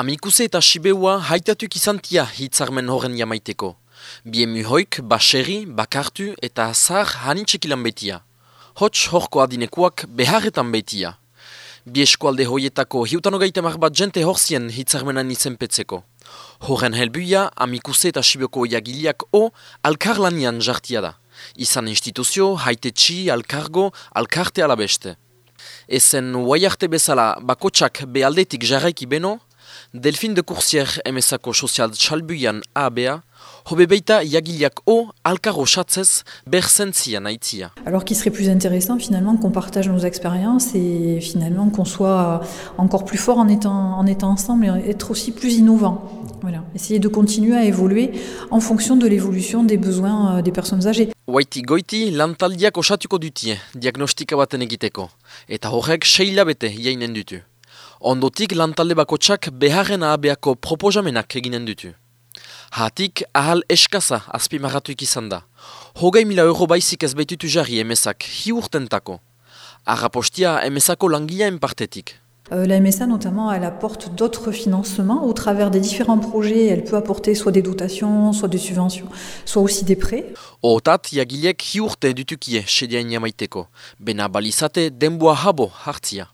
Amikuse eta Sibeua haitatuk izantia hitzarmen horren jamaiteko. Biemu hoik, baserri, bakartu eta azar hanitxekilan betia. Hots horko adinekuak beharretan betia. Bi eskualde hoietako hiutanogaita bat jente horzien hitzarmenan izenpetzeko. Horren helbuia, amikuse eta Sibeoko jagileak o alkarlanian jartia da. Izan instituzio, haitetxi, alkargo, alkarte alabeste. Ezen waiarte bezala bakotsak bealdetik jarraiki beno, Delfin de Coursier emezako sozial txalbuian ABA, hobe beita yagileak o alkaro chatzez berzentzian aitzia. Alors qu'il serait plus intéressant finalement qu'on partage nos expériences et finalement qu'on soit encore plus fort en étant, en étant ensemble et être aussi plus innovant. Voilà. Essayer de continuer à évoluer en fonction de l'évolution des besoins euh, des personnes âgées. Waiti goiti lantaldiak osatuko dutie diagnostika baten egiteko, eta horrek seilabete jainen dutu. Ondotik lantalde bakotsak beharren ahabeako proposamenak eginen dutu. Hatik ahal eskaza azpimarratuik izan da. Hogei mila euro baizik ez baitutu jarri emezak hi urtentako. Arrapostia emezako langileen partetik. Euh, la MSA notamment, elle apporte d'autres financements au travers des différents projets. Elle peut apporter soit des dotations, soit des subventions, soit aussi des prêts. Otat jagilek hi urte dutukie sediain jamaiteko. Bena balizate denboa habo hartzia.